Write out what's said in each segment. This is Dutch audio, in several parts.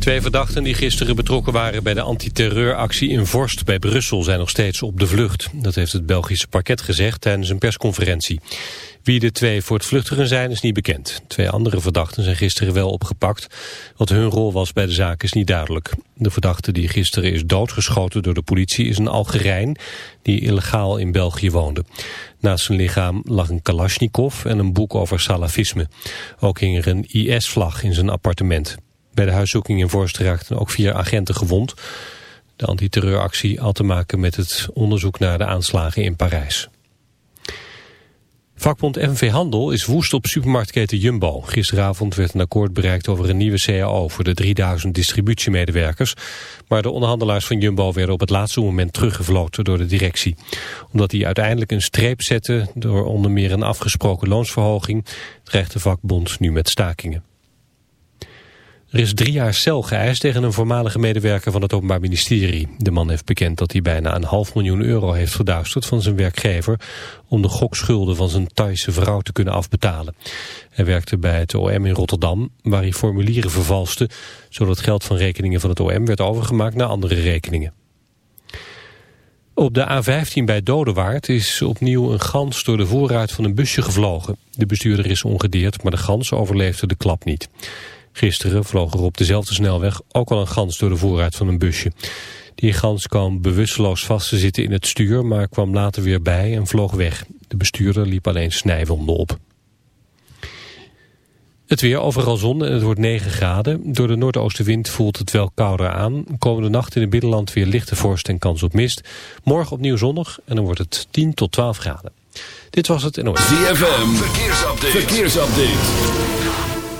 Twee verdachten die gisteren betrokken waren bij de antiterreuractie in Vorst bij Brussel zijn nog steeds op de vlucht. Dat heeft het Belgische parket gezegd tijdens een persconferentie. Wie de twee voor het vluchtigen zijn is niet bekend. Twee andere verdachten zijn gisteren wel opgepakt. Wat hun rol was bij de zaak is niet duidelijk. De verdachte die gisteren is doodgeschoten door de politie is een Algerijn die illegaal in België woonde. Naast zijn lichaam lag een kalasjnikov en een boek over salafisme. Ook hing er een IS-vlag in zijn appartement. Bij de huiszoeking in Vorst raakten ook vier agenten gewond. De antiterreuractie had te maken met het onderzoek naar de aanslagen in Parijs. Vakbond FNV Handel is woest op supermarktketen Jumbo. Gisteravond werd een akkoord bereikt over een nieuwe CAO voor de 3000 distributiemedewerkers. Maar de onderhandelaars van Jumbo werden op het laatste moment teruggevloten door de directie. Omdat die uiteindelijk een streep zetten door onder meer een afgesproken loonsverhoging, dreigt de vakbond nu met stakingen. Er is drie jaar cel geëist tegen een voormalige medewerker van het Openbaar Ministerie. De man heeft bekend dat hij bijna een half miljoen euro heeft verduisterd van zijn werkgever... om de gokschulden van zijn Thaise vrouw te kunnen afbetalen. Hij werkte bij het OM in Rotterdam, waar hij formulieren vervalste... zodat geld van rekeningen van het OM werd overgemaakt naar andere rekeningen. Op de A15 bij Dodewaard is opnieuw een gans door de voorruit van een busje gevlogen. De bestuurder is ongedeerd, maar de gans overleefde de klap niet. Gisteren vloog er op dezelfde snelweg ook al een gans door de voorruit van een busje. Die gans kwam bewusteloos vast te zitten in het stuur, maar kwam later weer bij en vloog weg. De bestuurder liep alleen snijwonden op. Het weer overal zon en het wordt 9 graden. Door de noordoostenwind voelt het wel kouder aan. Komende nacht in het binnenland weer lichte vorst en kans op mist. Morgen opnieuw zonnig en dan wordt het 10 tot 12 graden. Dit was het in. ZFM, verkeersupdate. verkeersupdate.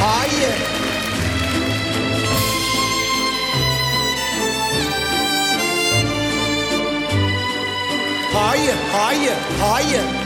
Haaien, haaien. Haaien, haaien, haaien.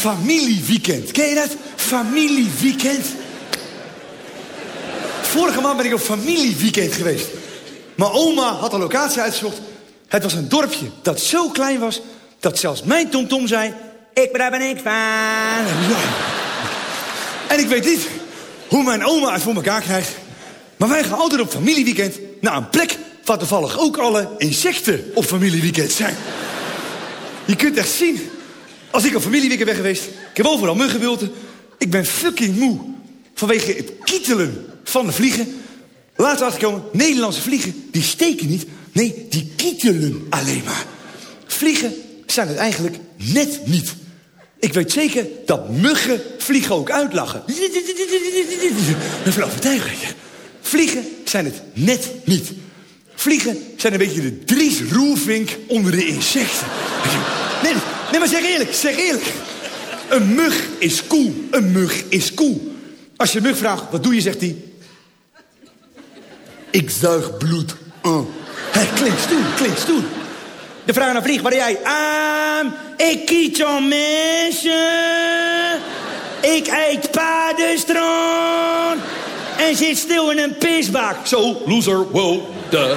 Familieweekend. Ken je dat? Familieweekend. Vorige maand ben ik op familieweekend geweest. Mijn oma had een locatie uitgezocht. Het was een dorpje dat zo klein was... dat zelfs mijn tomtom zei... Ik ben daar ben ik van. En ik weet niet hoe mijn oma het voor elkaar krijgt. Maar wij gaan altijd op familieweekend naar een plek... waar toevallig ook alle insecten op familieweekend zijn. Je kunt echt zien... Als ik op familieweekend ben geweest... Ik heb overal muggenbulten. Ik ben fucking moe. Vanwege het kietelen van de vliegen. Laatst achterkomen, Nederlandse vliegen, die steken niet. Nee, die kietelen alleen maar. Vliegen zijn het eigenlijk net niet. Ik weet zeker dat muggen vliegen ook uitlachen. Een overtuiging. Vliegen zijn het net niet. Vliegen zijn een beetje de Dries Roelvink onder de insecten. Nee, nee, maar zeg eerlijk, zeg eerlijk. Een mug is cool. Een mug is cool. Als je een mug vraagt, wat doe je, zegt hij... Ik zuig bloed. Oh. Hij klinkt stoer, klinkt stoer. De vraag naar vlieg, waar jij? Ehm, ik kiet om mensen. Ik eet paardenstront. En zit stil in een pisbak. Zo, loser, wow, de.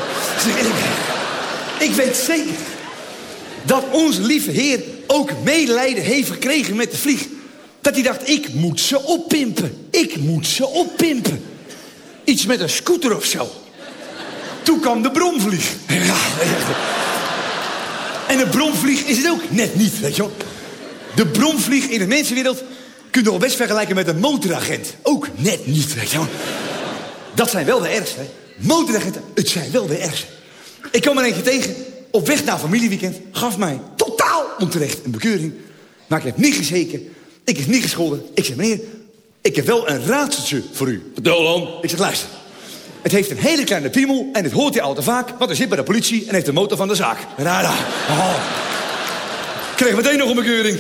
Ik weet zeker dat onze lieve heer ook medelijden heeft gekregen met de vlieg. Dat hij dacht, ik moet ze oppimpen. Ik moet ze oppimpen. Iets met een scooter of zo. Toen kwam de bromvlieg. Ja, en een bromvlieg is het ook net niet, weet je. De bromvlieg in de mensenwereld kun je wel best vergelijken met een motoragent. Ook net niet, weet je. Dat zijn wel de ergste. Motoragenten, het zijn wel de ergste. Ik kwam er eentje tegen, op weg naar familieweekend... gaf mij onterecht een bekeuring. Maar ik heb niet gezeken, ik heb niet gescholden. Ik zeg, meneer, ik heb wel een raadseltje voor u. Dan. Ik zeg, luister. Het heeft een hele kleine piemel en het hoort hij al te vaak... want hij zit bij de politie en heeft de motor van de zaak. Rada. Oh. Kreeg meteen nog een bekeuring.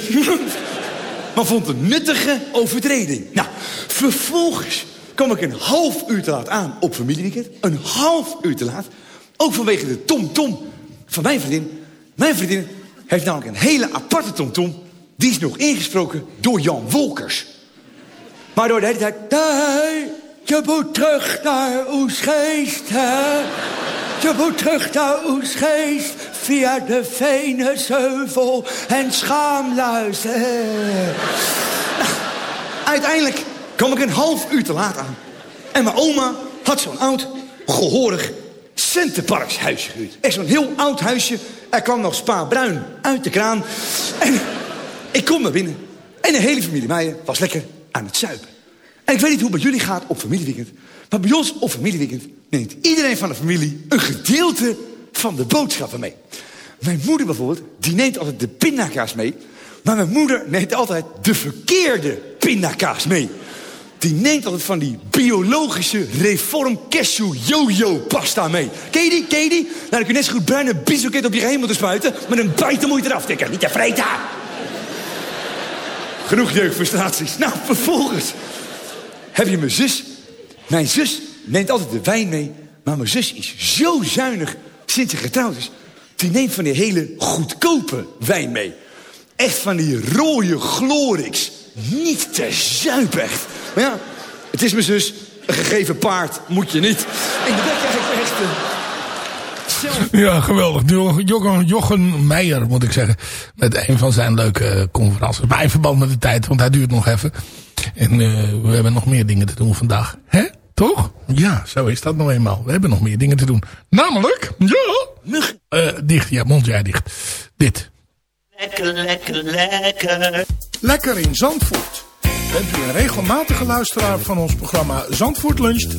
maar vond een nuttige overtreding. Nou, vervolgens kwam ik een half uur te laat aan op familieweekend. Een half uur te laat. Ook vanwege de tom-tom van mijn vriendin. Mijn vriendin heeft namelijk een hele aparte tom-tom. Die is nog ingesproken door Jan Wolkers. Maar door de hele tijd... Nee, je moet terug naar Oesgeest, hè? Je moet terug naar Oesgeest via de Venusheuvel en Schaamluizen. Nou, uiteindelijk kwam ik een half uur te laat aan. En mijn oma had zo'n oud, gehoorig Centerparkshuisje gehuurd. Echt zo'n heel oud huisje. Er kwam nog spa bruin uit de kraan. En ik kom naar binnen. En de hele familie Meijer was lekker aan het zuipen. En ik weet niet hoe het bij jullie gaat op familieweekend. Maar bij ons op familieweekend neemt iedereen van de familie een gedeelte van de boodschappen mee. Mijn moeder bijvoorbeeld, die neemt altijd de pindakaas mee. Maar mijn moeder neemt altijd de verkeerde pindakaas mee. Die neemt altijd van die biologische reform cashew yo-yo pasta mee. Ken je die? Die? Nou, dan kun je net zo goed bruine bizoket op je geheel moeten spuiten. Met een bijten moet je eraf tikken. Niet te vreten. Genoeg jeugdfrustraties. Nou, vervolgens heb je mijn zus. Mijn zus neemt altijd de wijn mee. Maar mijn zus is zo zuinig sinds ze getrouwd is. Die neemt van die hele goedkope wijn mee. Echt van die rode glorix. Niet te zuipen echt. Maar ja, het is mijn zus. Een gegeven paard moet je niet. En dat krijg ik echt... eh, Ja, geweldig. Jo- Jochen, Jochen Meijer, moet ik zeggen. Met een van zijn leuke eh, conferenties. Maar in verband met de tijd, want hij duurt nog even. En eh, we hebben nog meer dingen te doen vandaag. Hè? Toch? Ja, zo is dat nou eenmaal. We hebben nog meer dingen te doen. Namelijk, ja... Eh, dicht, ja, mond jij dicht. Dit. Lekker, lekker, lekker. Lekker in Zandvoort. Bent u een regelmatige luisteraar van ons programma Zandvoort Luncht?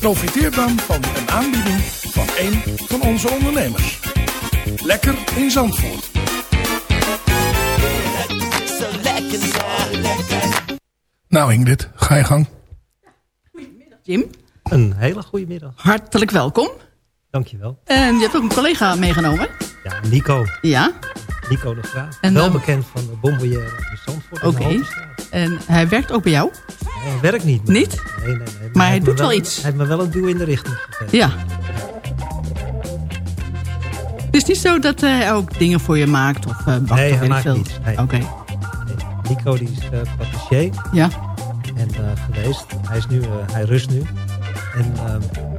Profiteer dan van een aanbieding van een van onze ondernemers. Lekker in Zandvoort. Nou Ingrid, ga je gang. Jim, Een hele goede middag. hartelijk welkom. Dankjewel. En je hebt ook een collega meegenomen. Ja, Nico. Ja, Nico de Graaf. En, Wel eh, bekend van de Bonvoyeur in Zandvoort. oké. En hij werkt ook bij jou. Hij werkt niet. Niet? Nee, nee, nee. Maar hij doet wel een- iets. Hij heeft me wel een duw in de richting gegeven. Ja. Het is niet zo dat hij ook dingen voor je maakt of uh, bakt Nee, of hij maakt veel. niets. Nee. Oké. Nico Nico die is eh patissier. Ja. En eh, geweest. Hij, is nu, eh, hij rust nu. En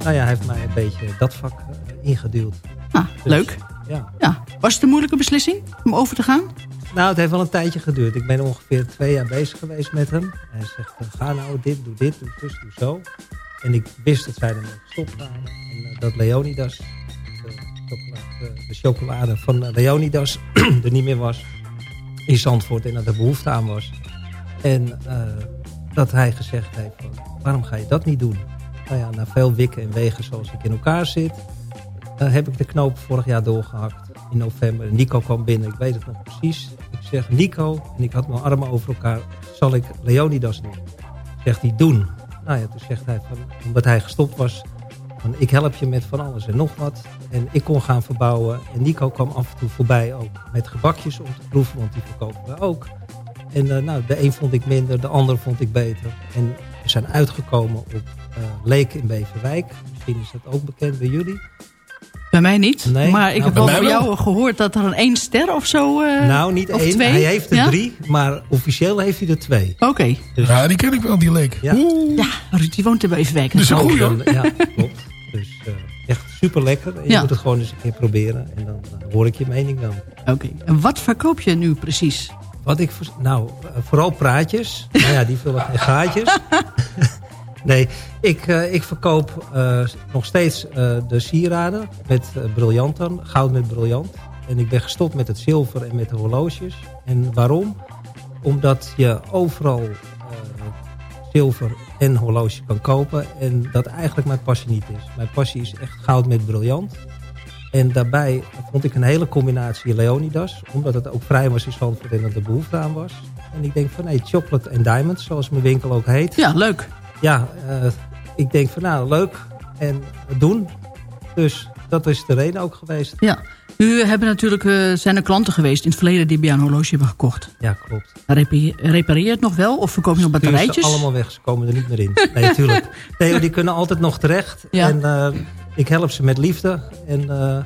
nou ja, hij heeft mij een beetje dat vak eh, ingeduwd. Ah, leuk. Ja. ja. Was het een moeilijke beslissing om over te gaan? Nou, het heeft wel een tijdje geduurd. Ik ben ongeveer twee jaar bezig geweest met hem. Hij zegt, eh, ga nou dit, doe dit, doe zus, doe zo. En ik wist dat zij ermee gestopt waren. En eh, dat Leonidas, de chocolade, de chocolade van eh, Leonidas, er niet meer was in Zandvoort. En dat er behoefte aan was. En eh, dat hij gezegd heeft, van, waarom ga je dat niet doen? Nou ja, na veel wikken en wegen zoals ik in elkaar zit... eh, heb ik de knoop vorig jaar doorgehakt in november. Nico kwam binnen, ik weet het nog precies. Ik zeg, Nico, en ik had mijn armen over elkaar, zal ik Leonidas doen? Zegt hij, doen. Nou ja, toen zegt hij, van, omdat hij gestopt was, van, ik help je met van alles en nog wat. En ik kon gaan verbouwen. En Nico kwam af en toe voorbij ook met gebakjes om te proeven, want die verkopen we ook. En eh, nou, de een vond ik minder, de ander vond ik beter. En we zijn uitgekomen op eh Leek in Beverwijk. Misschien is dat ook bekend bij jullie. Bij mij niet. Nee. Maar ik Nou, heb wel van wel. jou gehoord dat er een één ster of zo... eh, nou, niet of één. twee. Hij heeft er Ja? drie, maar officieel heeft hij er twee. Oké. Dus- Ja, die ken ik wel, die leek. Ja. Ja, Ruud die woont er bij Evenwijk. Dat is een goeie, hoor. Ja, klopt. Dus eh, echt super lekker. Je Ja. moet het gewoon eens een keer proberen. En dan eh, hoor ik je mening dan. Oké. En wat verkoop je nu precies? Wat ik... Nou, vooral praatjes. nou ja, die vullen geen gaatjes. Nee, ik, eh, ik verkoop eh, nog steeds eh, de sieraden met briljant dan. Goud met briljant. En ik ben gestopt met het zilver en met de horloges. En waarom? Omdat je overal zilver en horloge kan kopen. En dat eigenlijk mijn passie niet is. Mijn passie is echt goud met briljant. En daarbij vond ik een hele combinatie Leonidas. Omdat het ook vrij was in Zandvoort en dat er behoefte aan was. En ik denk van nee, chocolate en diamonds, zoals mijn winkel ook heet. Ja, leuk. Ja, eh, ik denk van nou, leuk. En doen. Dus dat is de reden ook geweest. Ja. Nu hebben natuurlijk, eh, zijn er klanten geweest in het verleden die bij een horloge hebben gekocht. Ja, klopt. Repareer, repareer je het nog wel of verkoop je nog Stuur ze batterijtjes? allemaal weg, ze komen er niet meer in. Nee, natuurlijk. Nee, die kunnen altijd nog terecht. Ja. En eh, ik help ze met liefde. En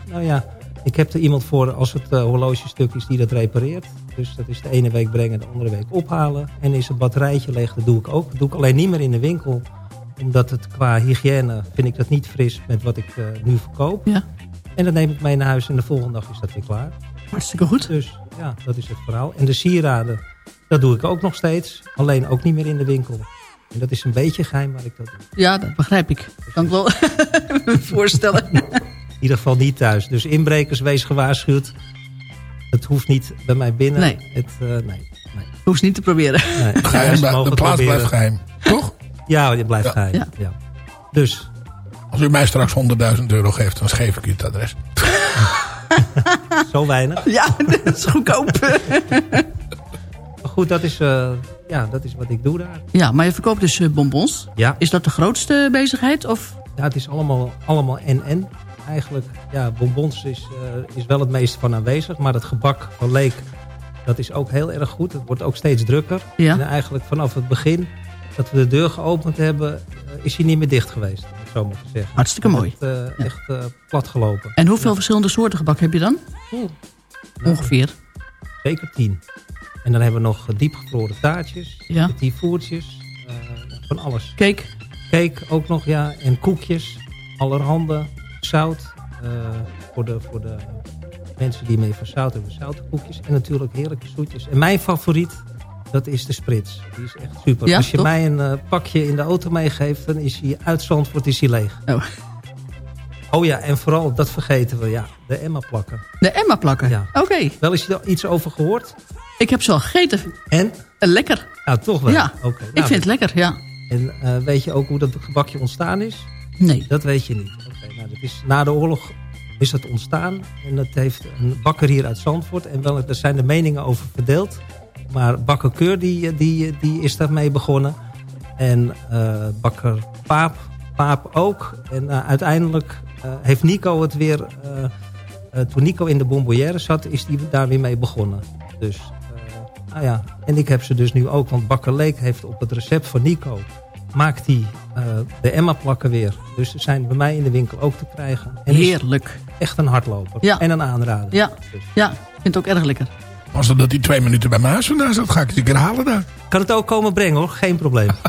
nou ja, ik heb er iemand voor als het horlogestuk is die dat repareert. Dus dat is de ene week brengen, de andere week ophalen. En is een batterijtje leeg, dat doe ik ook. Dat doe ik alleen niet meer in de winkel. Omdat het qua hygiëne vind ik dat niet fris met wat ik eh, nu verkoop. Ja. En dan neem ik mee naar huis en de volgende dag is dat weer klaar. Hartstikke goed. Dus ja, dat is het verhaal. En de sieraden, dat doe ik ook nog steeds. Alleen ook niet meer in de winkel. En dat is een beetje geheim waar ik dat doe. Ja, dat begrijp ik. Kan ik wel voorstellen. In ieder geval niet thuis. Dus inbrekers, wees gewaarschuwd. Het hoeft niet bij mij binnen. Nee. Het, eh, nee, nee. Hoeft niet te proberen. nee. Geheim, de plaats proberen. blijft geheim. Toch? Ja, het blijft geheim. Ja. Ja. Dus, Als u mij straks 100.000 euro geeft, dan geef ik u het adres. zo weinig. Ja, dat is goedkoop. Goed, dat is, eh, ja, dat is wat ik doe daar. Ja, maar je verkoopt dus eh, bonbons. Ja. Is dat de grootste bezigheid? Of? Ja, het is allemaal, allemaal en-en. Eigenlijk, ja, bonbons is, eh, is wel het meeste van aanwezig. Maar het gebak van Leek, dat is ook heel erg goed. Het wordt ook steeds drukker. Ja. En eigenlijk vanaf het begin dat we de deur geopend hebben, eh, is hij niet meer dicht geweest. Het zo maar te zeggen. Hartstikke Het mooi. heeft, eh, echt plat gelopen. En hoeveel verschillende soorten gebak heb je dan? Ongeveer. Zeker tien. En dan hebben we nog diepgevroren taartjes, Ja. voertjes, van alles. Cake. Cake ook nog, ja. En koekjes, allerhande, zout. eh, voor, de, voor de mensen die mee van zout hebben, zoute koekjes. En natuurlijk heerlijke zoetjes. En mijn favoriet, dat is de sprits. Die is echt super. Ja, Als je mij een eh, pakje in de auto meegeeft, dan is hij uit Zandvoort is hij leeg. Oh. Oh ja, en vooral, dat vergeten we, ja, de Emma plakken. De Emma plakken. Ja. Oké. Wel eens er iets over gehoord? Ik heb ze al gegeten. En? Eh, Lekker. Ja, toch wel? Ja. Oké, ik nou, vind het lekker, ja. En weet je ook hoe dat gebakje ontstaan is? Nee. Dat weet je niet. Dat is, na de oorlog is het ontstaan. En dat heeft een bakker hier uit Zandvoort. En wel, er zijn de meningen over verdeeld. Maar bakker Keur die, die, die is daarmee begonnen. En eh, bakker Paap, Paap ook. En eh, uiteindelijk eh, heeft Nico het weer... toen Nico in de Bonbonnière zat, is hij daar weer mee begonnen. Dus, nou ja. En ik heb ze dus nu ook. Want bakker Leek heeft op het recept van Nico... maakt hij eh, de Emma-plakken weer. Dus ze zijn bij mij in de winkel ook te krijgen. En Heerlijk. echt een hardloper. Ja. En een aanrader. Ja. ja, ik vind het ook erg lekker. Als dat hij twee minuten bij mijn huis vandaan zat, ga ik een keer halen daar. Kan het ook komen brengen hoor, geen probleem.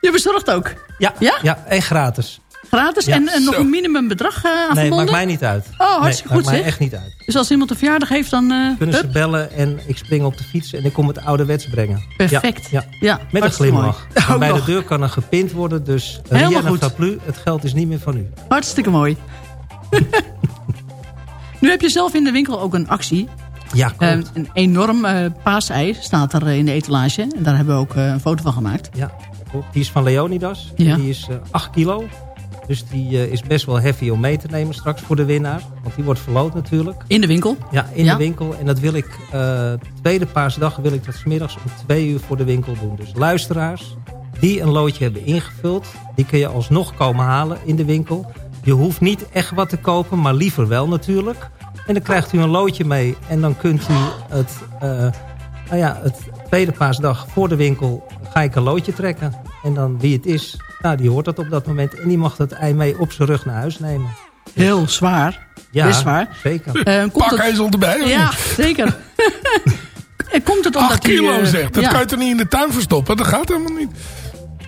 Je bezorgt ook? Ja, Ja? ja en gratis. Gratis Ja, en, en nog een minimumbedrag uh, aan Nee, maakt mij niet uit. Oh, hartstikke nee, goed maakt mij echt niet uit. Dus als iemand een verjaardag heeft, dan... eh, Kunnen ze bellen en ik spring op de fiets en ik kom het ouderwets brengen. Perfect. Ja, Ja, ja. Met een hartstikke glimlach. En bij de deur kan er gepind worden, dus Helemaal Rihanna goed. Het geld is niet meer van u. hartstikke mooi. nu heb je zelf in de winkel ook een actie. Ja, Eh, een enorm eh, paasei staat er eh, in de etalage. En daar hebben we ook eh, een foto van gemaakt. Ja. Die is van Leonidas. Ja. Die is eh 8 kilo. Dus die eh, is best wel heavy om mee te nemen straks voor de winnaar. Want die wordt verloot natuurlijk. In de winkel? Ja, in Ja. de winkel. En dat wil ik, eh, tweede paasdag wil ik dat 's middags om twee uur voor de winkel doen. Dus luisteraars die een loodje hebben ingevuld, die kun je alsnog komen halen in de winkel. Je hoeft niet echt wat te kopen, maar liever wel natuurlijk. En dan krijgt u een loodje mee en dan kunt u het, eh, nou ja, het tweede paasdag voor de winkel ga ik een loodje trekken. En dan wie het is, nou die hoort dat op dat moment. En die mag dat ei mee op zijn rug naar huis nemen. Heel zwaar. Ja, Best zwaar. zeker. Eh, komt Pak het- erbij. of Ja, niet? zeker. En komt het omdat 8 die, kilo eh, zegt. Dat ja. kan je toch niet in de tuin verstoppen? Dat gaat helemaal niet.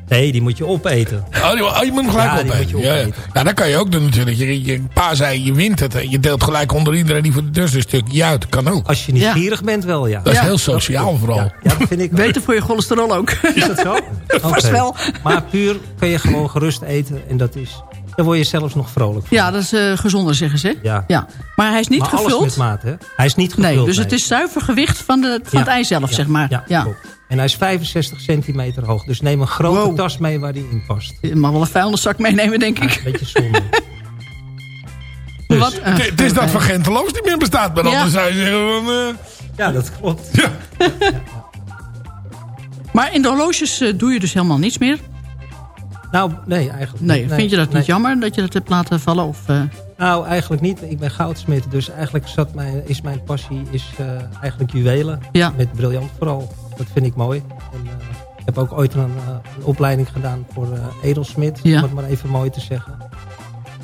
Nee, die moet je opeten. Oh, die- oh, je moet hem gelijk Ja, die opeten. moet je Ja, ja. opeten. Ja, dat kan je ook doen natuurlijk. Je, je pa zei, je wint het. Je deelt gelijk onder iedereen die voor de deur een stukje uit. Kan ook. Als je nieuwsgierig bent wel, ja. Dat is heel sociaal vooral. Ja, ja, dat vind ik ook. Beter voor je cholesterol ook. Is dat zo? Vast wel. Maar puur kun je gewoon gerust eten. En dat is, daar word je zelfs nog vrolijk van. Ja, dat is eh, gezonder, zeggen ze. Ja. ja. Maar hij is niet maar alles gevuld. met maat, hè? Hij is niet gevuld. nee, dus nee. het is zuiver gewicht van, de, van Ja. het ei zelf, Ja, zeg maar. Ja. En hij is 65 centimeter hoog. Dus neem een grote Wow. tas mee waar die in past. Je mag wel een vuilniszak meenemen, denk Ja, ik. een beetje zonde. Wat een- Het is dat Van Genteloos niet meer bestaat. Maar Ja. anders zou je zeggen van... eh, Ja, dat klopt. ja. Maar in de horloges eh, doe je dus helemaal niets meer? Nou, nee, eigenlijk Nee, niet. vind je dat nee. niet jammer dat je dat hebt laten vallen? Of, eh, Nou, eigenlijk niet. Ik ben goudsmid. Dus eigenlijk zat mijn, is mijn passie is, eh, eigenlijk juwelen. Ja. Met briljant vooral. Dat vind ik mooi. En, eh, ik heb ook ooit een, eh, een opleiding gedaan voor eh, edelsmid. Ja. Om het maar even mooi te zeggen.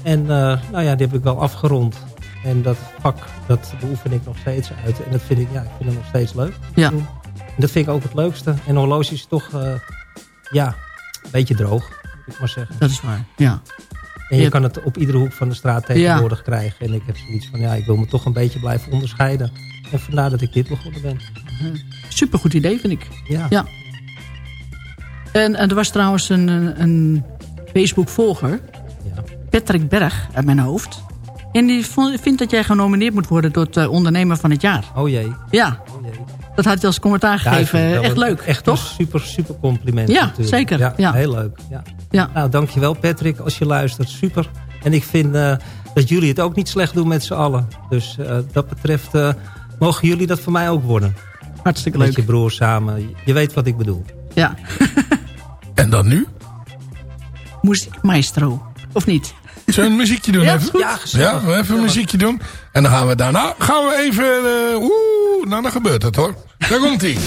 En nou ja, die heb ik wel afgerond. En dat vak, dat beoefen ik nog steeds uit. En dat vind ik, ja, ik vind het nog steeds leuk. Ja. En dat vind ik ook het leukste. En horloge is toch, ja, een beetje droog. Moet ik maar zeggen. dat is waar, ja. En je Je- kan het op iedere hoek van de straat tegenwoordig krijgen. En ik heb zoiets van, ja, ik wil me toch een beetje blijven onderscheiden. En vandaar dat ik dit begonnen ben. Supergoed idee, vind ik. Ja. Ja. En, en er was trouwens een, een- Facebook-volger, Ja. Patrick Berg, uit mijn hoofd. En die vond- vindt dat jij genomineerd moet worden tot eh, ondernemer van het jaar. Oh jee. Ja, Oh jee. dat had hij als commentaar gegeven. wel Echt leuk, Echt toch? super, super compliment Ja, natuurlijk. zeker. Ja, Ja. heel leuk. Ja. Ja. Nou, dankjewel Patrick als je luistert. Super. En ik vind eh, dat jullie het ook niet slecht doen met z'n allen. Dus eh, dat betreft eh, mogen jullie dat voor mij ook worden. Hartstikke Met leuk. je broer samen. Je weet wat ik bedoel. Ja. En dan nu? Muziek maestro. Of niet? Zullen we een muziekje doen Ja, even? Ja, we even een muziekje doen. En dan gaan we daarna gaan we even... eh, Oeh, nou dan gebeurt het hoor. Daar komt ie.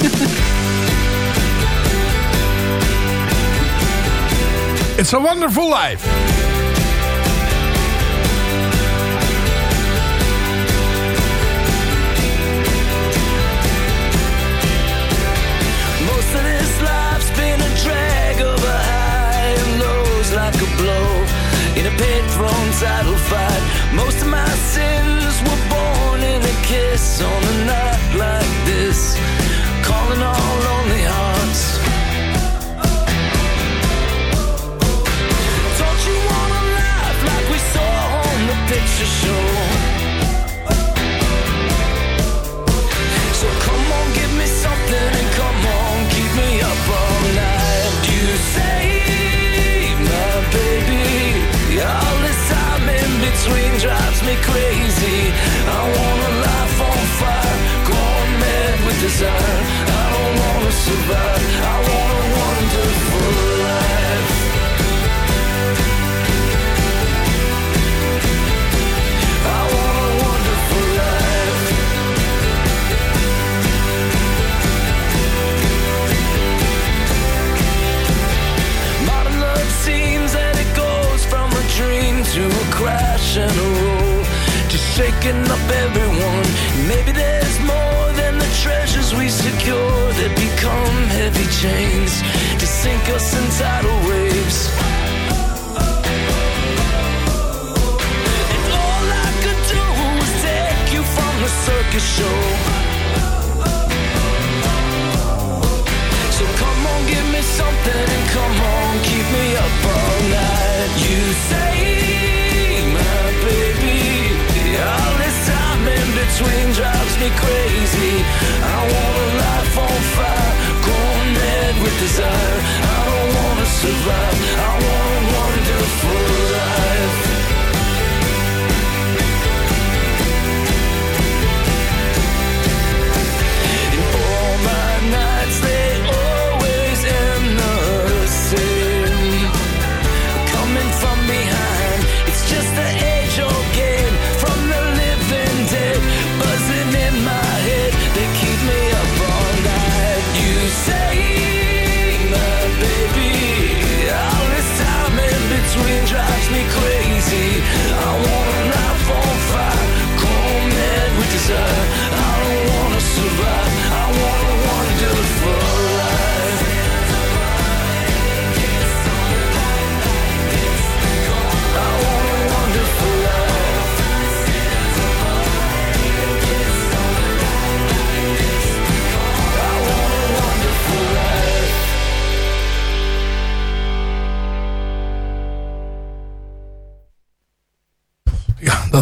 It's a wonderful life. Paid-thrown title fight. Most of my sins were born in a kiss on a night like this, calling all lonely hearts. Don't you wanna laugh like we saw on the picture show? Crazy. I want a life on fire, going mad with desire. I don't wanna survive. I want a wonderful life. I want a wonderful life. Modern love seems that it goes from a dream to a crash and a shaking up everyone. Maybe there's more than the treasures we secure that become heavy chains to sink us in tidal waves. And all I could do was take you from the circus show. So come on, give me something and come on, keep me up crazy. I want a life on fire, going mad with desire. I don't wanna survive,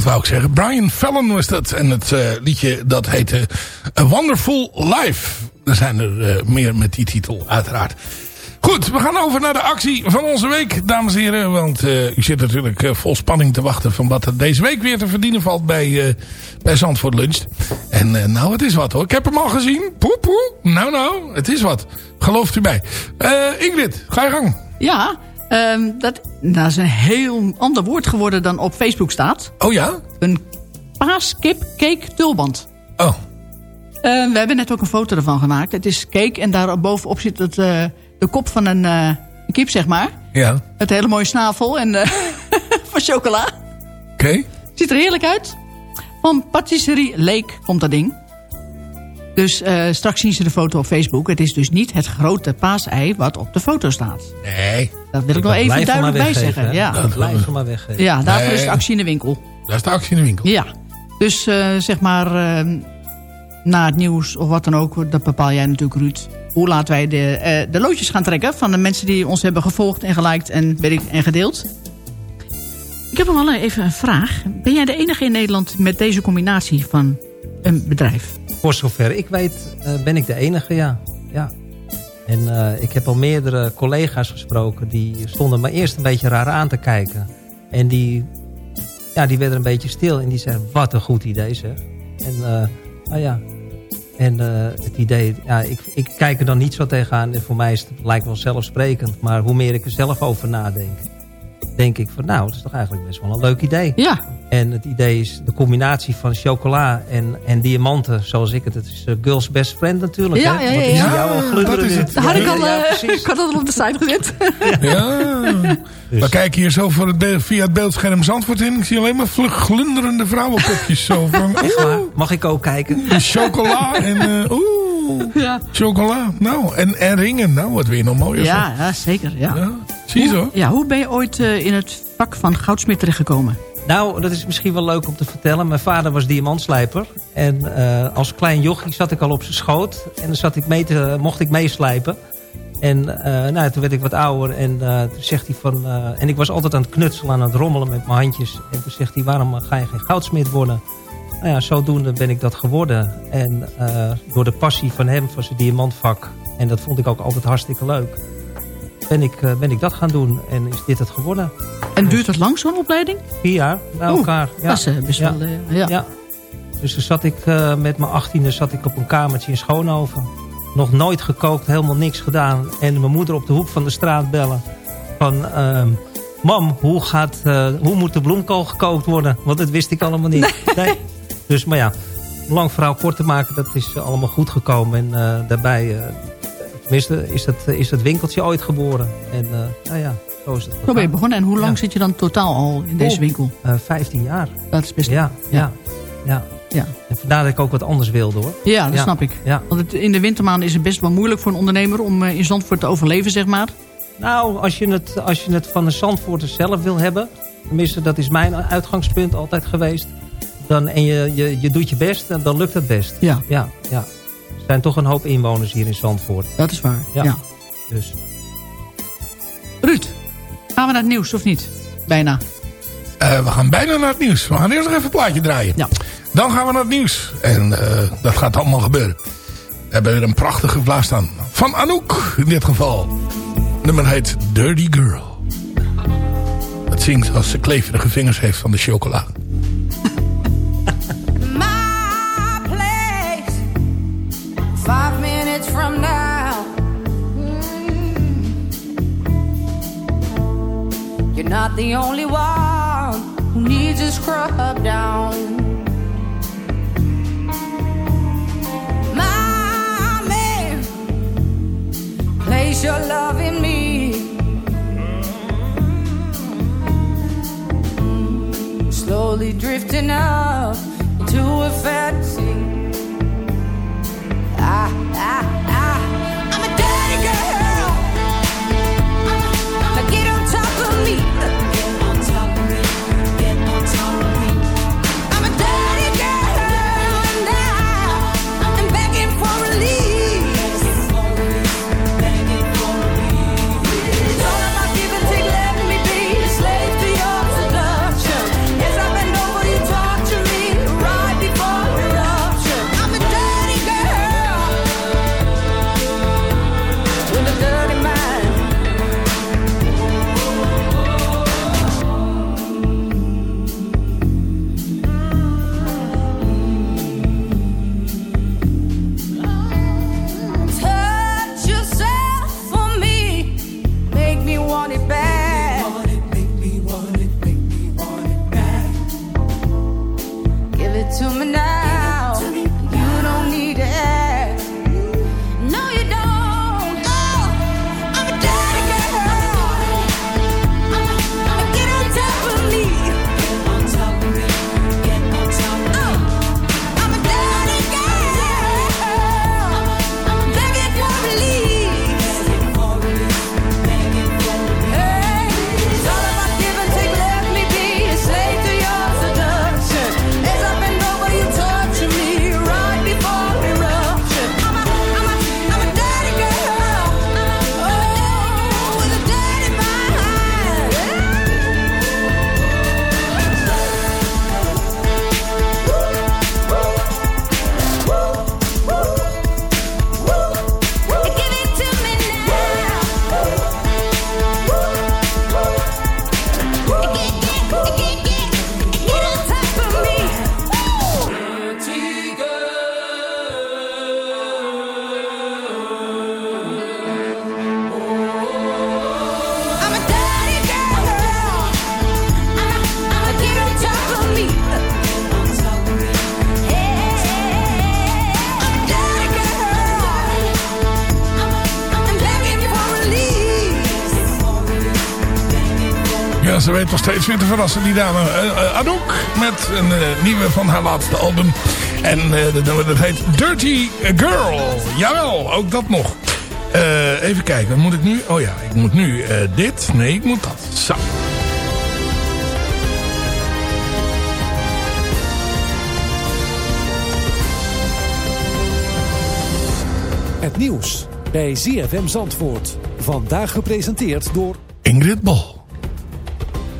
wou ik zeggen. Brian Fallon was dat. En het eh, liedje dat heette A Wonderful Life. Er zijn er eh, meer met die titel, uiteraard. Goed, we gaan over naar de actie van onze week, dames en heren. Want eh, u zit natuurlijk vol spanning te wachten van wat er deze week weer te verdienen valt bij, bij Zandvoort Lunch. En nou, het is wat hoor. Ik heb hem al gezien. Poe, poe. Nou, nou, het is wat. Gelooft u mij. Ingrid, ga je gang. Ja, ehm, dat, dat is een heel ander woord geworden dan op Facebook staat. Oh ja? Een paaskip cake tulband. Oh. Eh, we hebben net ook een foto ervan gemaakt. Het is cake en daar bovenop zit het, eh, de kop van een, een kip, zeg maar. Ja. Het hele mooie snavel en eh, van chocola. Oké. Ziet er heerlijk uit. Van Patisserie Lake komt dat ding. Dus eh, straks zien ze de foto op Facebook. Het is dus niet het grote paasei wat op de foto staat. Nee. Dat wil ik wel even duidelijk bij weggeven, zeggen. hè? Ja, Blijf hem maar weggeven. ja daarvoor Nee. is de actie in de winkel. Daar is de actie in de winkel. Ja, dus eh, zeg maar eh, na het nieuws of wat dan ook, dat bepaal jij natuurlijk Ruud. Hoe laten wij de, eh, de loodjes gaan trekken van de mensen die ons hebben gevolgd en geliked en, weet ik, en gedeeld. Ik heb nog wel even een vraag. Ben jij de enige in Nederland met deze combinatie van een bedrijf? Voor zover ik weet eh, ben ik de enige, ja. ja. En eh, ik heb al meerdere collega's gesproken... die stonden me eerst een beetje raar aan te kijken. En die, ja, die werden een beetje stil. En die zeiden, wat een goed idee zeg. En, nou ja. En het idee, ja, ik, ik kijk er dan niet zo tegenaan. En voor mij is het, lijkt wel zelfsprekend. Maar hoe meer ik er zelf over nadenk... denk ik van, nou, het is toch eigenlijk best wel een leuk idee. Ja. En het idee is de combinatie van chocola en, en diamanten, zoals ik het. Het is eh, girls best friend natuurlijk. Ja, hè? ja, ja, ja. jou al glunderen dat is het. Dat had ik al, ja, eh, ik had het al op de site gezet. Ja. We kijken hier zo voor het via het beeldscherm Zandvoort in. Ik zie alleen maar vlug glunderende vrouwenkopjes. Zo van, Echt waar? oeh, Mag ik ook kijken? chocola en eh, oeh, ja. chocola. Nou, en, en ringen. Nou, wat weer nog mooier. Ja, ja, zeker. Ja. Ja, zie je zo. Ja, hoe ben je ooit in het vak van goudsmid terechtgekomen? Nou, dat is misschien wel leuk om te vertellen. Mijn vader was diamantslijper. En eh, als klein jochie zat ik al op zijn schoot. En dan zat ik mee te, mocht ik meeslijpen. En eh, nou, toen werd ik wat ouder. En eh, zegt hij van... en ik was altijd aan het knutselen, aan het rommelen met mijn handjes. En toen zegt hij, waarom ga je geen goudsmid worden? Nou ja, zodoende ben ik dat geworden. En door de passie van hem, van zijn diamantvak... en dat vond ik ook altijd hartstikke leuk... ben ik, eh, ben ik dat gaan doen. En is dit het geworden. En duurt het lang zo'n opleiding? Vier jaar bij Oeh, elkaar. ja. Dat is eh, best Ja. wel... eh, ja. Ja. Dus toen zat ik met mijn achttiende zat ik op een kamertje in Schoonhoven. Nog nooit gekookt, helemaal niks gedaan. En mijn moeder op de hoek van de straat bellen. Van, ehm, mam, hoe, gaat, hoe moet de bloemkool gekookt worden? Want dat wist ik allemaal niet. Nee. Dus, maar ja, om lang verhaal kort te maken, dat is allemaal goed gekomen. En daarbij, tenminste, is dat, is dat winkeltje ooit geboren. En eh, nou ja, Zo is het Zo ben je begonnen. En hoe lang Ja. zit je dan totaal al in deze Oh, winkel? eh, 15 jaar. Dat is best... Ja, ja, ja. Ja. En vandaar dat ik ook wat anders wilde hoor. Ja, dat snap ik. Ja. Want het, in de wintermaanden is het best wel moeilijk voor een ondernemer... om eh, in Zandvoort te overleven, zeg maar. Nou, als je het, als je het van de Zandvoorters zelf wil hebben... tenminste, dat is mijn uitgangspunt altijd geweest... Dan, en je, je, je doet je best, dan dan lukt het best. Ja. Ja, ja. Er zijn toch een hoop inwoners hier in Zandvoort. Dat is waar, Ja. ja. Dus. Ruud, gaan we naar het nieuws of niet? Bijna. Eh, we gaan bijna naar het nieuws. We gaan eerst nog even een plaatje draaien. Ja. Dan gaan we naar het nieuws. En eh, dat gaat allemaal gebeuren. We hebben weer een prachtige plaat staan. Van Anouk in dit geval. Het nummer heet Dirty Girl. Het zingt als ze kleverige vingers heeft van de chocola. Five minutes from now. You're not the only one who needs a scrub down. Weet nog steeds weer te verrassen, die dame. Anouk met een eh, nieuwe van haar laatste album. En dat heet Dirty Girl. Jawel, ook dat nog. Even kijken, wat moet ik nu? Oh ja, ik moet nu dit. Nee, ik moet dat. Zo. Het nieuws bij ZFM Zandvoort. Vandaag gepresenteerd door... Ingrid Bol.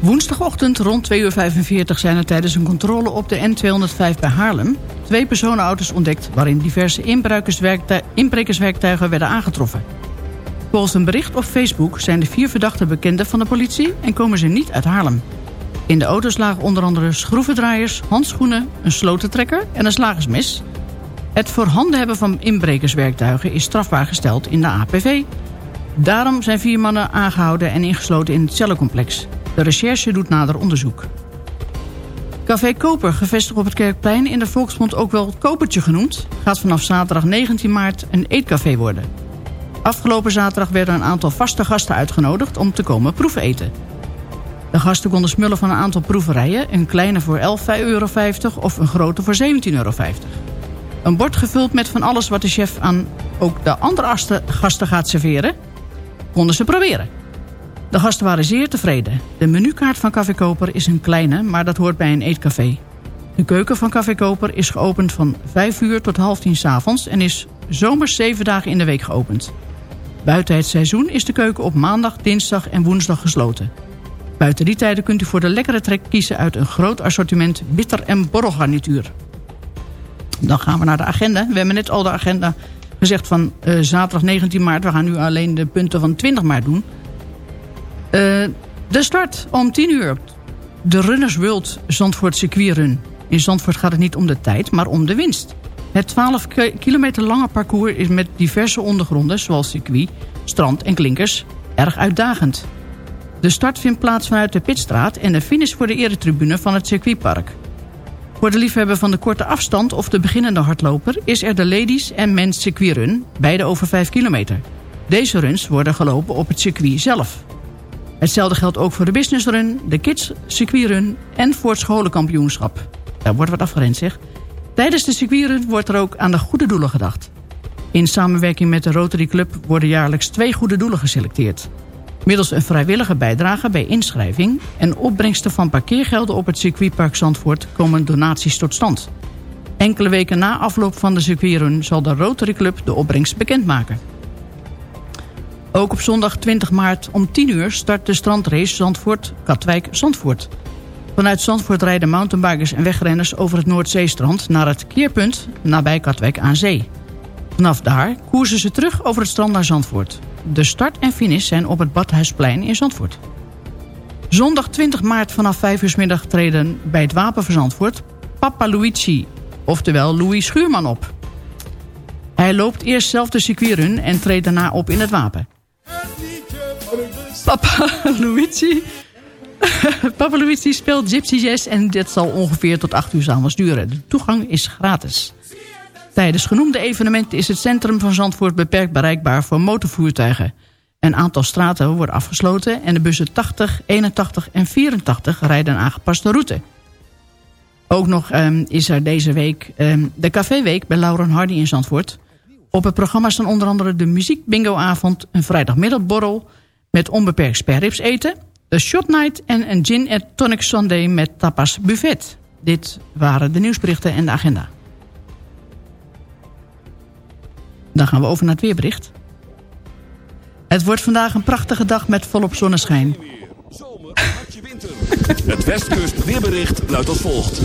Woensdagochtend rond 2.45 uur zijn er tijdens een controle op de N205 bij Haarlem... twee personenauto's ontdekt waarin diverse inbrekerswerktui- inbrekerswerktuigen werden aangetroffen. Volgens een bericht op Facebook zijn de vier verdachten bekenden van de politie... en komen ze niet uit Haarlem. In de auto's lagen onder andere schroevendraaiers, handschoenen, een slotentrekker en een slagersmes. Het voorhanden hebben van inbrekerswerktuigen is strafbaar gesteld in de APV. Daarom zijn vier mannen aangehouden en ingesloten in het cellencomplex. De recherche doet nader onderzoek. Café Koper, gevestigd op het Kerkplein... in de volksmond ook wel het Kopertje genoemd... gaat vanaf zaterdag 19 maart een eetcafé worden. Afgelopen zaterdag werden een aantal vaste gasten uitgenodigd om te komen proefeten. De gasten konden smullen van een aantal proeverijen. Een kleine voor 11,50 euro of een grote voor 17,50 euro. Een bord gevuld met van alles wat de chef aan ook de andere aste- gasten gaat serveren... konden ze proberen. De gasten waren zeer tevreden. De menukaart van Café Koper is een kleine, maar dat hoort bij een eetcafé. De keuken van Café Koper is geopend van 5 uur tot half tien 's avonds... en is zomers 7 dagen in de week geopend. Buiten het seizoen is de keuken op maandag, dinsdag en woensdag gesloten. Buiten die tijden kunt u voor de lekkere trek kiezen uit een groot assortiment bitter- en borrelgarnituur. Dan gaan we naar de agenda. We hebben net al de agenda gezegd van eh, zaterdag 19 maart. We gaan nu alleen de punten van 20 maart doen. Eh, de start om 10 uur. De Runners World Zandvoort circuitrun. In Zandvoort gaat het niet om de tijd, maar om de winst. Het 12 ki- kilometer lange parcours is met diverse ondergronden... zoals circuit, strand en klinkers, erg uitdagend. De start vindt plaats vanuit de Pitstraat... en de finish voor de eretribune van het circuitpark. Voor de liefhebber van de korte afstand of de beginnende hardloper... is er de Ladies en Men's Circuitrun, beide over 5 kilometer. Deze runs worden gelopen op het circuit zelf. Hetzelfde geldt ook voor de Business Run, de Kids Circuitrun... en voor het scholenkampioenschap. Daar wordt wat afgerend, zeg. Tijdens de circuitrun wordt er ook aan de goede doelen gedacht. In samenwerking met de Rotary Club worden jaarlijks twee goede doelen geselecteerd. Middels een vrijwillige bijdrage bij inschrijving... en opbrengsten van parkeergelden op het circuitpark Zandvoort... komen donaties tot stand. Enkele weken na afloop van de circuitrun... zal de Rotary Club de opbrengst bekendmaken. Ook op zondag 20 maart om 10 uur start de strandrace Zandvoort-Katwijk-Zandvoort. Vanuit Zandvoort rijden mountainbikers en wegrenners over het Noordzeestrand... naar het keerpunt nabij Katwijk aan zee. Vanaf daar koersen ze terug over het strand naar Zandvoort. De start en finish zijn op het Badhuisplein in Zandvoort. Zondag 20 maart vanaf 5 uur middag treden bij het Wapen van Zandvoort... Papa Luigi, oftewel Louis Schuurman op. Hij loopt eerst zelf de circuitrun en treedt daarna op in het Wapen. Papa Luigi... Papa Luigi speelt Gypsy Jazz en dit zal ongeveer tot 8 uur 's avonds duren. De toegang is gratis. Tijdens genoemde evenementen is het centrum van Zandvoort beperkt bereikbaar voor motorvoertuigen. Een aantal straten worden afgesloten en de bussen 80, 81 en 84 rijden een aangepaste route. Ook nog ehm, is er deze week ehm, de caféweek bij Lauren Hardy in Zandvoort. Op het programma staan onder andere de muziekbingoavond, een vrijdagmiddagborrel met onbeperkt sperrips eten, de shot night en een gin and tonic sunday met tapas buffet. Dit waren de nieuwsberichten en de agenda. Dan gaan we over naar het weerbericht. Het wordt vandaag een prachtige dag met volop zonneschijn. Het Westkust weerbericht luidt als volgt.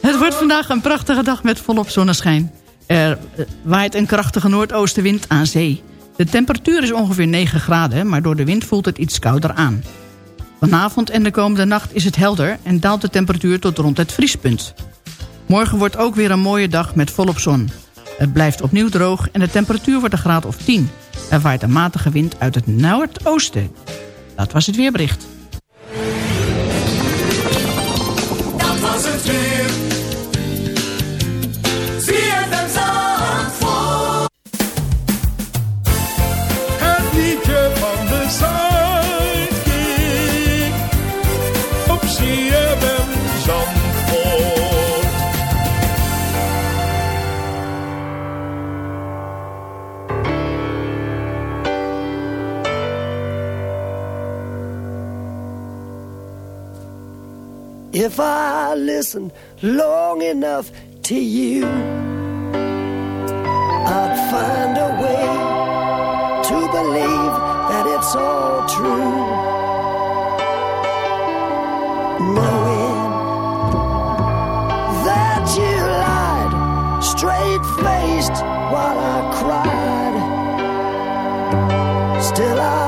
Het wordt vandaag een prachtige dag met volop zonneschijn. Er eh, waait een krachtige noordoostenwind aan zee. De temperatuur is ongeveer 9 graden, maar door de wind voelt het iets kouder aan. Vanavond en de komende nacht is het helder en daalt de temperatuur tot rond het vriespunt. Morgen wordt ook weer een mooie dag met volop zon. Het blijft opnieuw droog en de temperatuur wordt een graad of 10. Er waait een matige wind uit het noordoosten. Dat was het weerbericht. Dat was het weer. If I listen long enough to you, I'd find a way to believe that it's all true. Knowing that you lied straight faced while I cried. Still, I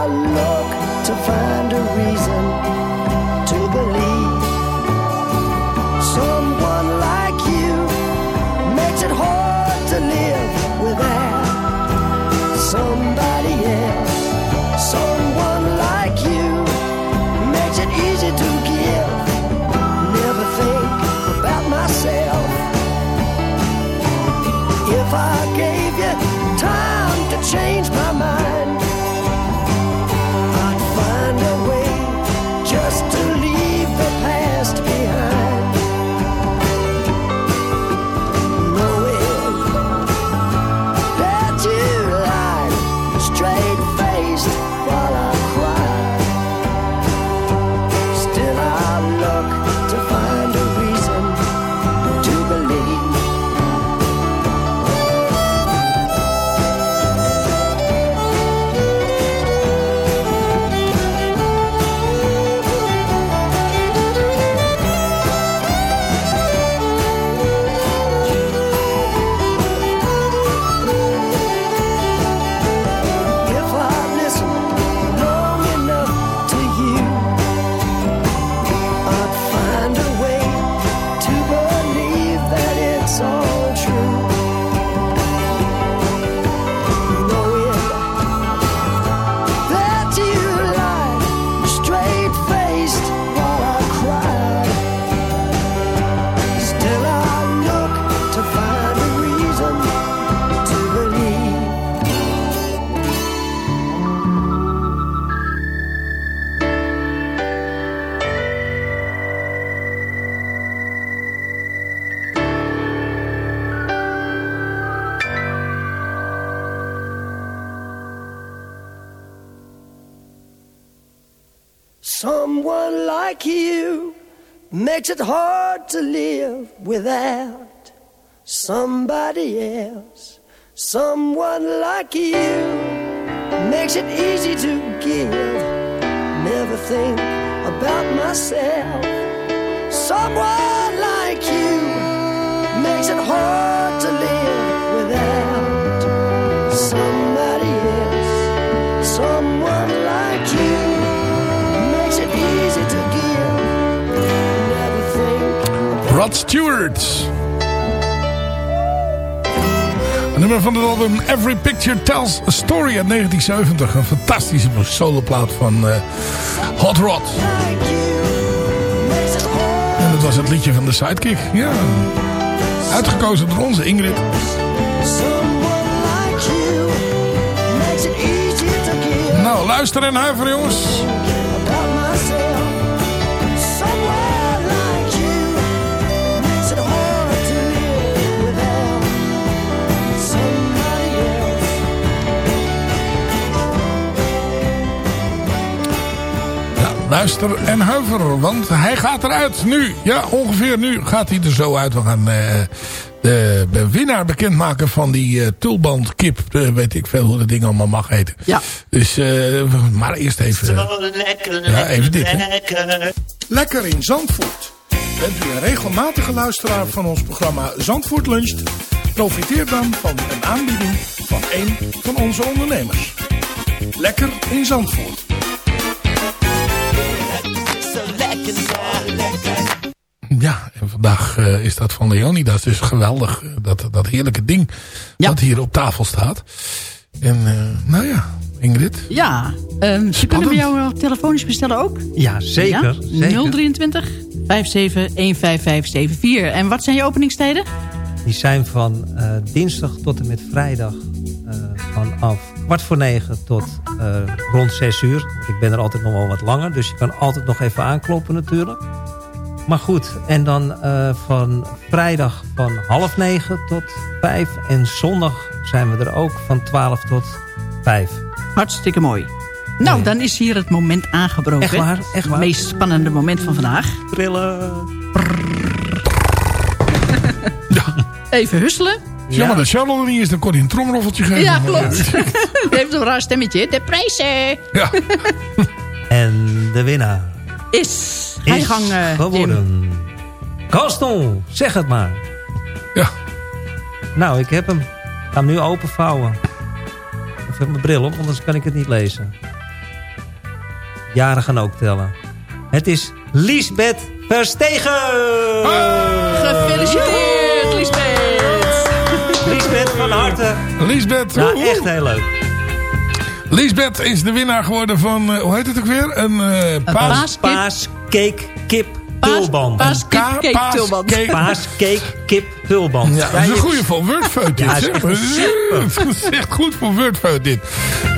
Een nummer van het album Every Picture Tells a Story uit 1970. Een fantastische soloplaat van eh, Hot Rod. En dat was het liedje van de Sidekick. Ja. Uitgekozen door onze Ingrid. Nou, luister en huiver jongens. Luister en huiver, want hij gaat eruit nu. Ja, ongeveer nu gaat hij er zo uit. We gaan eh, de, de winnaar bekendmaken van die eh tulband kip. eh, weet ik veel hoe dat ding allemaal mag heten. Ja. Dus, eh, maar eerst even... ja, even dit. hè. Lekker in Zandvoort. Bent u een regelmatige luisteraar van ons programma Zandvoort Luncht? Profiteer dan van een aanbieding van een van onze ondernemers. Lekker in Zandvoort. Ja, en vandaag eh, is dat van Leonidas. Dus geweldig. eh, Dat, dat heerlijke ding dat hier op tafel staat. En eh, nou ja, Ingrid. Ja, ehm, ze kunnen bij jou wel telefonisch bestellen ook? Ja, zeker. Ja? zeker. 023 57 15574. En wat zijn je openingstijden? Die zijn van eh, dinsdag tot en met vrijdag vanaf kwart voor negen tot eh, rond zes uur. Ik ben er altijd nog wel wat langer, dus je kan altijd nog even aankloppen natuurlijk. Maar goed, en dan eh, van vrijdag van half negen tot vijf. En zondag zijn we er ook van twaalf tot vijf. Hartstikke mooi. Nou, dan is hier het moment aangebroken. Echt waar? Echt waar? Het meest spannende moment van vandaag. Trillen. Even husselen. Jammer dat Charlotte er niet is, dan kon hij een tromroffeltje geven. Ja, Maar, klopt. heeft een raar stemmetje. De prijzen Ja. En de winnaar is... Is gang, eh, geworden. Gaston, zeg het maar. Ja. Nou, ik heb hem. Ik ga hem nu openvouwen. Of heb mijn bril op, anders kan ik het niet lezen. Jaren gaan ook tellen. Het is Liesbeth Verstegen! Gefeliciteerd, Lisbeth. Liesbeth, van harte. Lisbeth. Ja, woe. echt heel leuk. Lisbeth is de winnaar geworden van, eh, hoe heet het ook weer? Een eh paas... Paascake kip tulband. Paas, kip, Ka- cake, paas- tulband. cake. Paascake kip tulband. Ja, dat is een goede voor Wordfeut dit. Ja, is hè? echt Dat is dat is echt goed voor Wordfeut dit.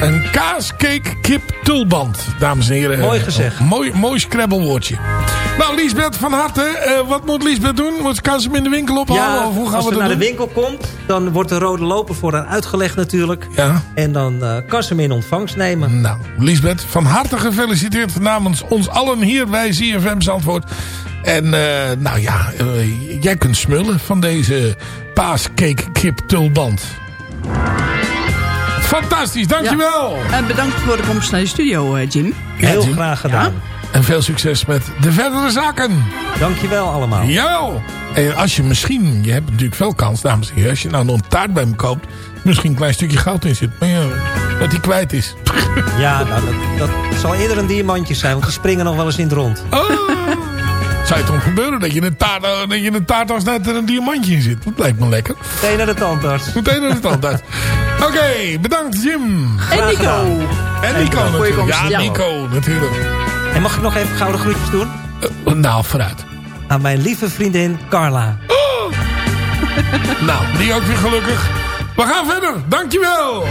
Een kaascake kip tulband, dames en heren. Mooi gezegd. Mooi, mooi scrabblewoordje. Nou, Liesbeth, van harte. eh, wat moet Liesbeth doen? Moet, kan ze hem in de winkel ophalen? Ja, of hoe gaan als we ze naar doen? de winkel komt, dan wordt de rode loper voor haar uitgelegd natuurlijk. Ja. En dan eh, kan ze hem in ontvangst nemen. Nou, Liesbeth, van harte gefeliciteerd namens ons allen hier bij ZFM Zandvoort. En eh, nou ja, eh, jij kunt smullen van deze paascake kip tulband. Fantastisch, dankjewel. En bedankt voor de komst naar de studio, eh, Jim. Heel Jim. graag gedaan. En veel succes met de verdere zaken. Dankjewel allemaal. Jawel. En als je misschien, je hebt natuurlijk veel kans, dames en heren. Als je nou nog een taart bij me koopt, misschien een klein stukje goud in zit. Maar ja, dat die kwijt is. Ja, nou, dat, dat zal eerder een diamantje zijn, want die springen nog wel eens in het rond. Oh. Zou het dan gebeuren dat je een taart, eh, dat je een taart als net er een diamantje in zit? Dat lijkt me lekker. Meteen naar de tandarts. Meteen naar de tandarts. Oké, bedankt Jim. En Nico. En Nico natuurlijk. Ja. Nico natuurlijk. En mag ik nog even gouden groetjes doen? Eh, nou, vooruit. Aan mijn lieve vriendin Carla. Nou, die ook weer gelukkig. We gaan verder. Dankjewel.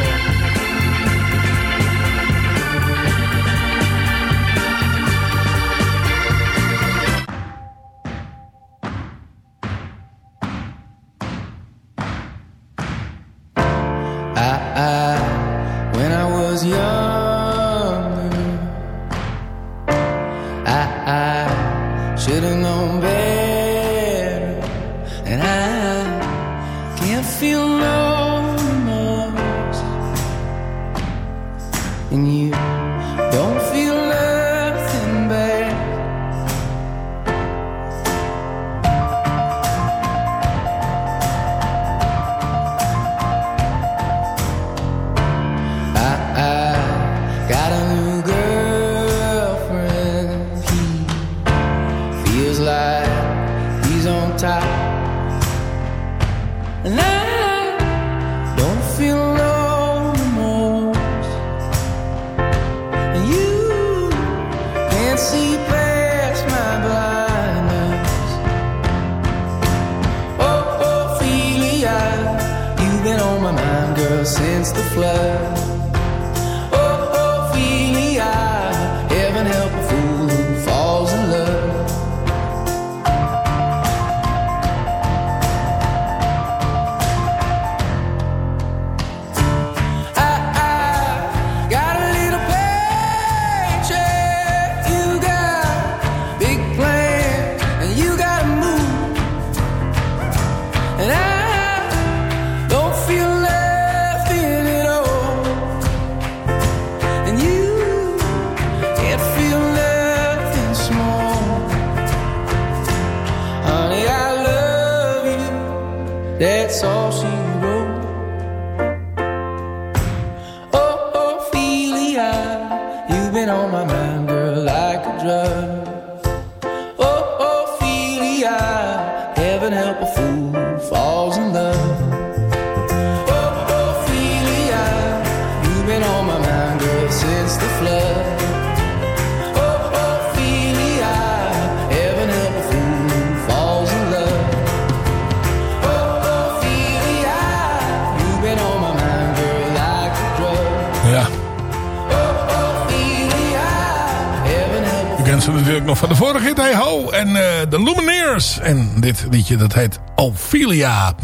Eh, de Lumineers. En dit liedje dat heet Ophelia.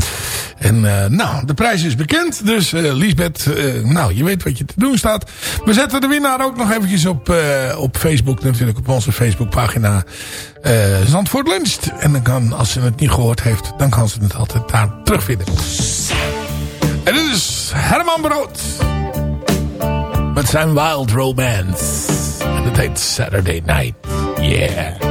En eh, nou, de prijs is bekend. Dus uh, Lisbeth, nou, je weet wat je te doen staat. We zetten de winnaar ook nog eventjes op, op Facebook. Natuurlijk op onze Facebookpagina Zandvoort Luncht. En dan kan, als ze het niet gehoord heeft, dan kan ze het altijd daar terugvinden. En dit is Herman Brood. Met zijn Wild Romance. En dat heet Saturday Night. Yeah.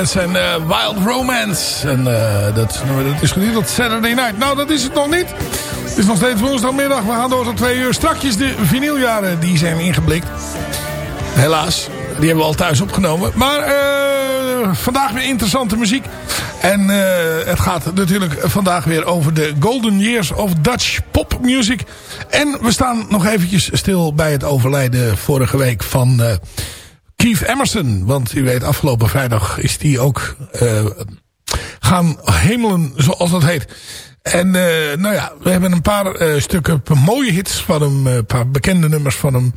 Met zijn eh, Wild Romance. En eh, dat, dat is getiteld Saturday Night. Nou, dat is het nog niet. Het is nog steeds woensdagmiddag. We gaan door tot twee uur. Strakjes de vinyljaren, die zijn ingeblikt. Helaas, die hebben we al thuis opgenomen. Maar eh, vandaag weer interessante muziek. En het gaat natuurlijk vandaag weer over de Golden Years of Dutch Pop Music. En we staan nog eventjes stil bij het overlijden vorige week van Keith Emerson. Want u weet, afgelopen vrijdag is die ook eh, gaan hemelen, zoals dat heet. En eh, nou ja, we hebben een paar eh, stukken mooie hits van hem. Een paar bekende nummers van hem.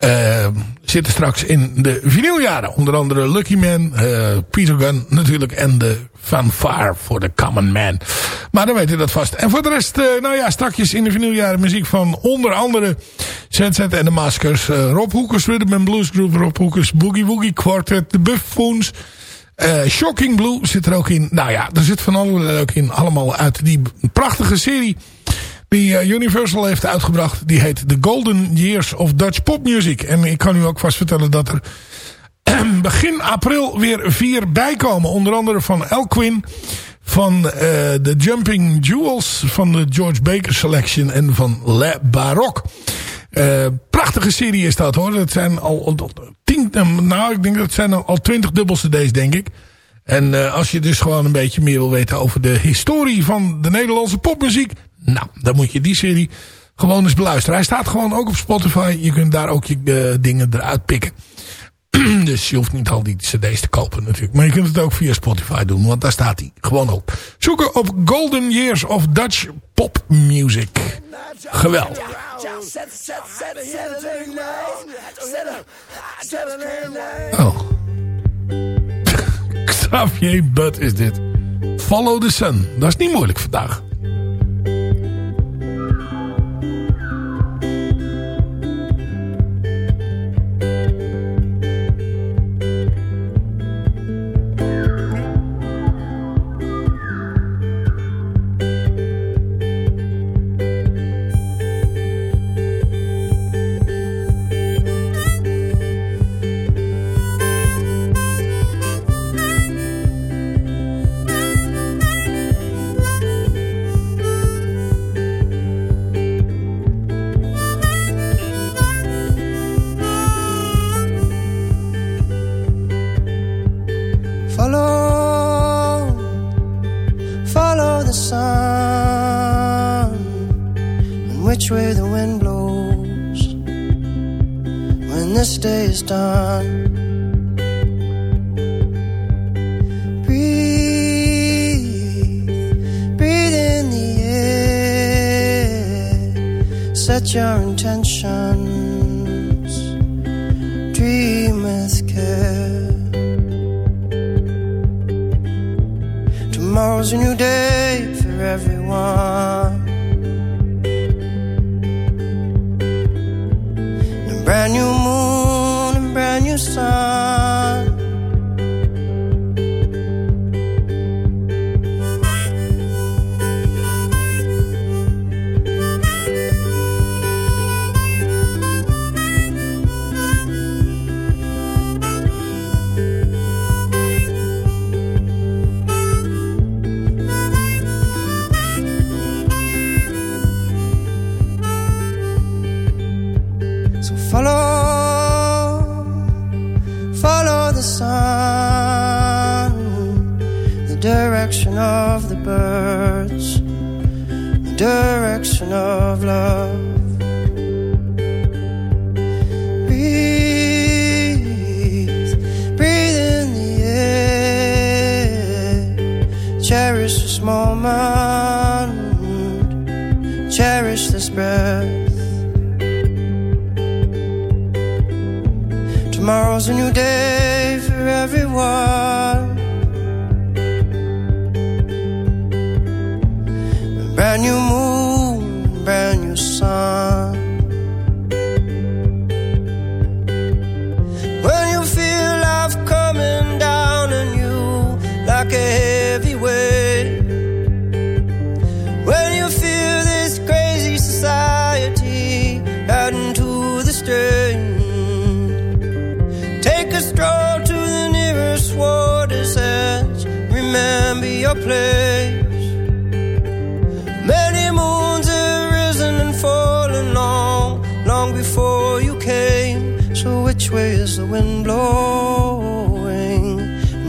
Eh, zitten straks in de vinyljaren. Onder andere Lucky Man, eh, Peter Gunn natuurlijk. En de Fanfare for the Common Man. Maar dan weet u dat vast. En voor de rest, eh, nou ja, strakjes in de vinyljaren muziek van onder andere ZZ en de Maskers. eh, Rob Hoekers, Rhythm and Blues Group, Rob Hoekers, Boogie Woogie Quartet, de Buffoons. Shocking Blue zit er ook in. Nou ja, er zit van alles ook in. Allemaal uit die prachtige serie die eh, Universal heeft uitgebracht. Die heet The Golden Years of Dutch Pop Music. En ik kan u ook vast vertellen dat er begin april weer vier bijkomen. Onder andere van Elquin. Van eh, de Jumping Jewels. Van de George Baker Selection. En van Le Baroque. Eh, prachtige serie is dat hoor. Dat zijn al, tien, eh, nou ik denk dat zijn al twintig dubbelse cd's denk ik. En eh, als je dus gewoon een beetje meer wil weten over de historie van de Nederlandse popmuziek. Nou, dan moet je die serie gewoon eens beluisteren. Hij staat gewoon ook op Spotify. Je kunt daar ook je eh, dingen eruit pikken. dus je hoeft niet al die cd's te kopen natuurlijk. Maar je kunt het ook via Spotify doen. Want daar staat hij gewoon op. Zoeken op Golden Years of Dutch Pop Music. Geweldig. Oh. Xavier Bud is dit. Follow the Sun. Dat is niet moeilijk vandaag. Done. Breathe, breathe in the air, set your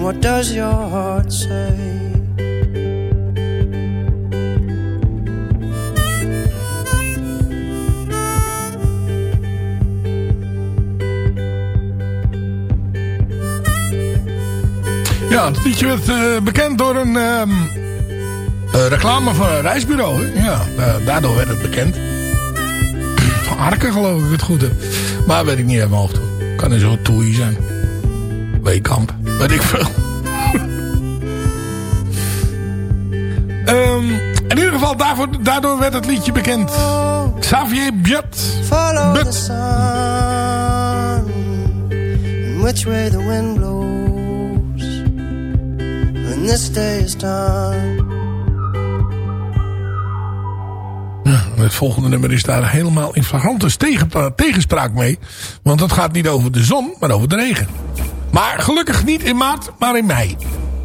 what does your heart say? Ja, het liedje werd eh, bekend door een ehm, eh, reclame van een reisbureau. Ja, da- daardoor werd het bekend. Van Arken geloof ik het goed heb. Maar weet ik niet helemaal of toe. Kan er zo toei zijn. Weekamp. Weet ik veel. Ehm, in ieder geval, daarvoor, daardoor werd het liedje bekend. Xavier Biot. Follow the sun, and which way the wind blows. When this day is done. Het volgende nummer is daar helemaal in flagrante tegen, tegenspraak mee. Want het gaat niet over de zon, maar over de regen. Maar gelukkig niet in maart, maar in mei.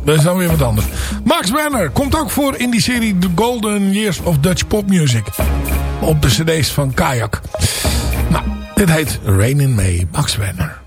Dat is dan weer wat anders. Max Werner komt ook voor in die serie The Golden Years of Dutch Pop Music. Op de cd's van Kayak. Nou, dit heet Rain in May. Max Werner.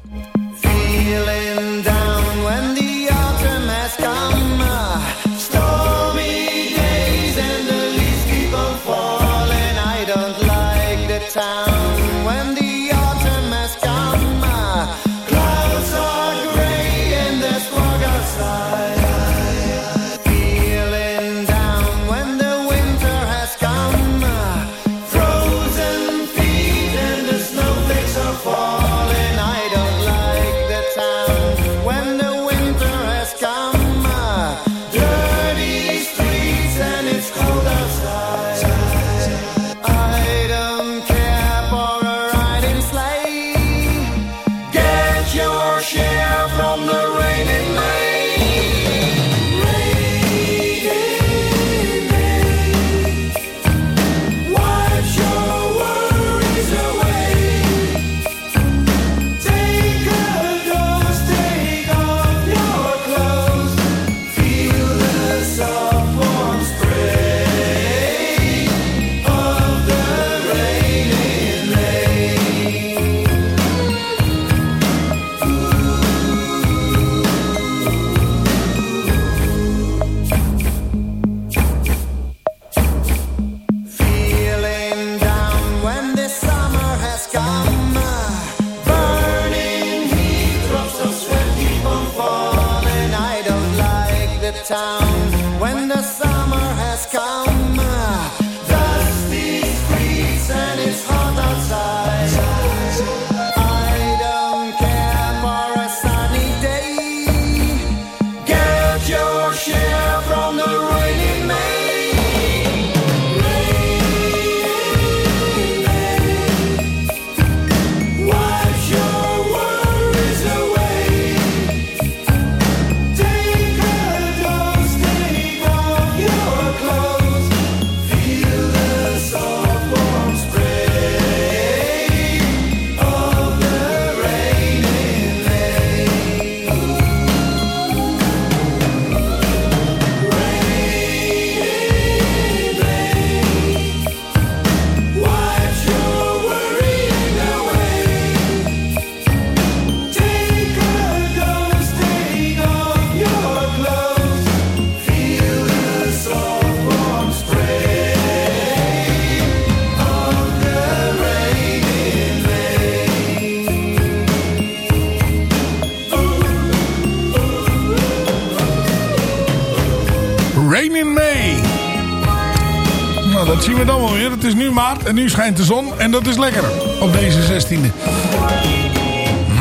Dat zien we dan wel weer. Het is nu maart en nu schijnt de zon. En dat is lekker op deze 16e.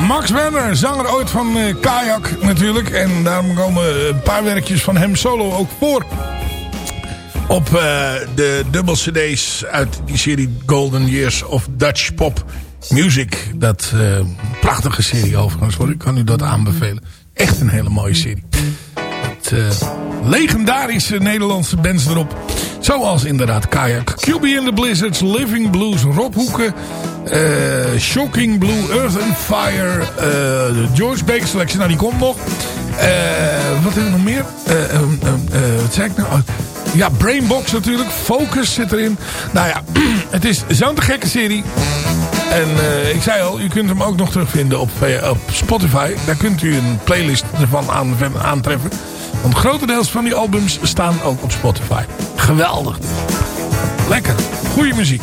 Max Werner, zanger ooit van eh, Kajak natuurlijk. En daarom komen een paar werkjes van hem solo ook voor. Op eh, de dubbel cd's uit die serie Golden Years of Dutch Pop Music. Dat eh, prachtige serie overigens hoor. Ik kan u dat aanbevelen. Echt een hele mooie serie. Eh, legendarische Nederlandse bands erop. Zoals inderdaad Kayak, QB in the Blizzards, Living Blues, Rob Hoeken, eh, Shocking Blue, Earth and Fire, de George Baker Selection, nou die komt nog. Eh, wat hebben we nog meer? Eh, ehm, ehm, eh, wat zei ik nou? Ja, Brainbox natuurlijk. Focus zit erin. Nou ja, het is zo'n te gekke serie. En ik zei al, u kunt hem ook nog terugvinden op, op Spotify. Daar kunt u een playlist ervan aan, aantreffen. Want grotendeels van die albums staan ook op Spotify. Geweldig. Lekker. Goeie muziek.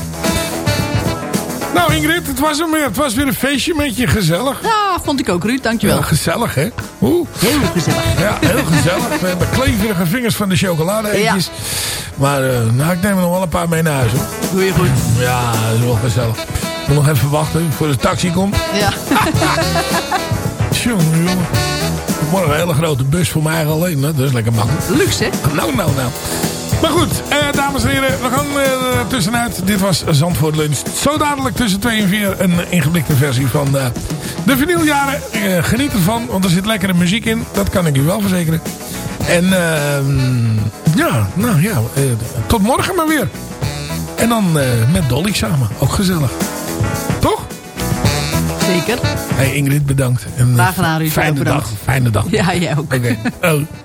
Nou Ingrid, het was hem weer. Het was weer een feestje met je. Gezellig. Ja, vond ik ook, Ruud. Dankjewel. Ja, gezellig, hè? Oeh. Heel gezellig. Ja, heel gezellig. We hebben kleverige vingers van de chocolade. Maar eh, nou, ik neem er nog wel een paar mee naar huis. Hoor. Doe je goed. Ja, dat is wel gezellig. Ik moet nog even wachten voor de taxi komt. Ja. Jongen, jongen. Morgen een hele grote bus voor mij alleen. hè. Dat is lekker makkelijk. Luxe, hè? Nou, nou, nou. Maar goed, eh, dames en heren, we gaan eh, tussenuit. Dit was Zandvoort Lunch. Zo dadelijk tussen 2 en 4 een ingeblikte versie van eh, de vinyljaren. Eh, geniet ervan, want er zit lekkere muziek in. Dat kan ik u wel verzekeren. En ehm, ja, nou ja, tot morgen maar weer. En dan met Dolly samen. Ook gezellig. Zeker. Hey Ingrid, bedankt. En, eh, Graag gedaan, Ruud. Fijne dag. Fijne dag. Ja, jij ook. Oké. Oh.